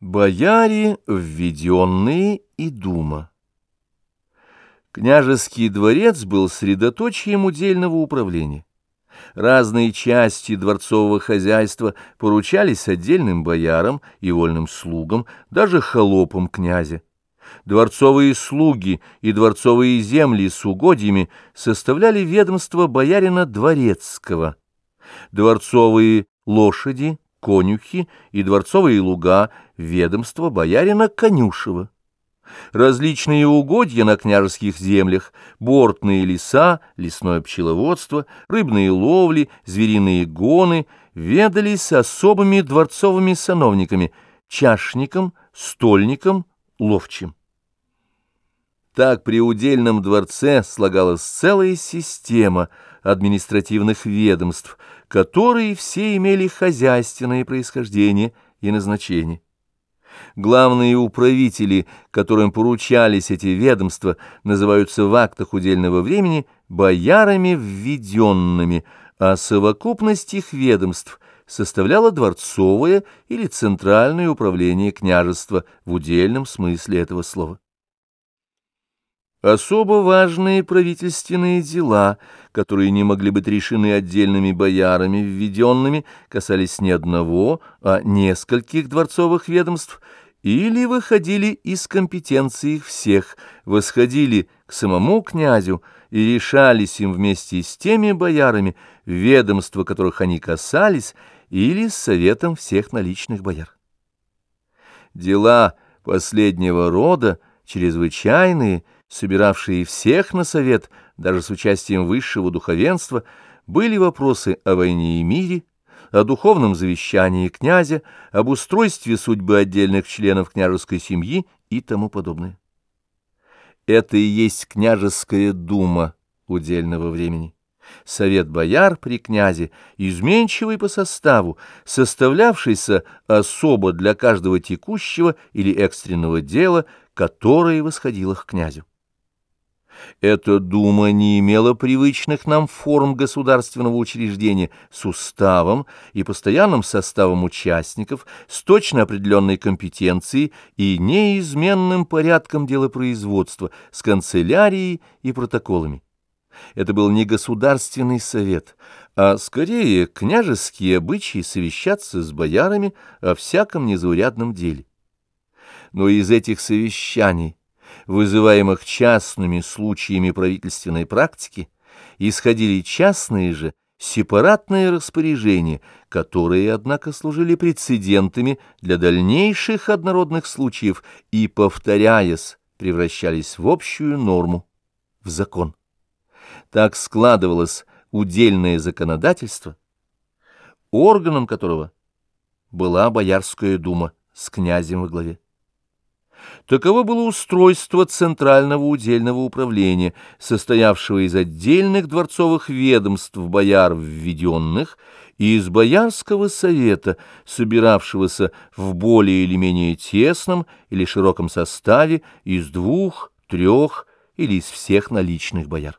Бояре, введенные и дума. Княжеский дворец был средоточием удельного управления. Разные части дворцового хозяйства поручались отдельным боярам и вольным слугам, даже холопам князя. Дворцовые слуги и дворцовые земли с угодьями составляли ведомство боярина Дворецкого. Дворцовые лошади конюхи и дворцовые луга ведомства боярина Конюшева. Различные угодья на княжеских землях, бортные леса, лесное пчеловодство, рыбные ловли, звериные гоны ведались особыми дворцовыми сановниками, чашником, стольником, ловчим. Так при удельном дворце слагалась целая система административных ведомств, которые все имели хозяйственное происхождение и назначение. Главные управители, которым поручались эти ведомства, называются в актах удельного времени боярами введенными, а совокупность их ведомств составляла дворцовое или центральное управление княжества в удельном смысле этого слова. Особо важные правительственные дела, которые не могли быть решены отдельными боярами, введенными, касались не одного, а нескольких дворцовых ведомств, или выходили из компетенции их всех, восходили к самому князю и решались им вместе с теми боярами, ведомства которых они касались, или с советом всех наличных бояр. Дела последнего рода, чрезвычайные, собиравшие всех на совет, даже с участием высшего духовенства, были вопросы о войне и мире, о духовном завещании князя, об устройстве судьбы отдельных членов княжеской семьи и тому подобное. Это и есть княжеская дума удельного времени. Совет бояр при князе, изменчивый по составу, составлявшийся особо для каждого текущего или экстренного дела, которое восходило к князю. Эта дума не имела привычных нам форм государственного учреждения с уставом и постоянным составом участников, с точно определенной компетенцией и неизменным порядком делопроизводства, с канцелярией и протоколами. Это был не государственный совет, а скорее княжеские обычаи совещаться с боярами о всяком незаурядном деле. Но из этих совещаний вызываемых частными случаями правительственной практики, исходили частные же сепаратные распоряжения, которые, однако, служили прецедентами для дальнейших однородных случаев и, повторяясь, превращались в общую норму, в закон. Так складывалось удельное законодательство, органом которого была Боярская дума с князем во главе. Таково было устройство Центрального удельного управления, состоявшего из отдельных дворцовых ведомств бояр введенных и из Боярского совета, собиравшегося в более или менее тесном или широком составе из двух, трех или из всех наличных бояр.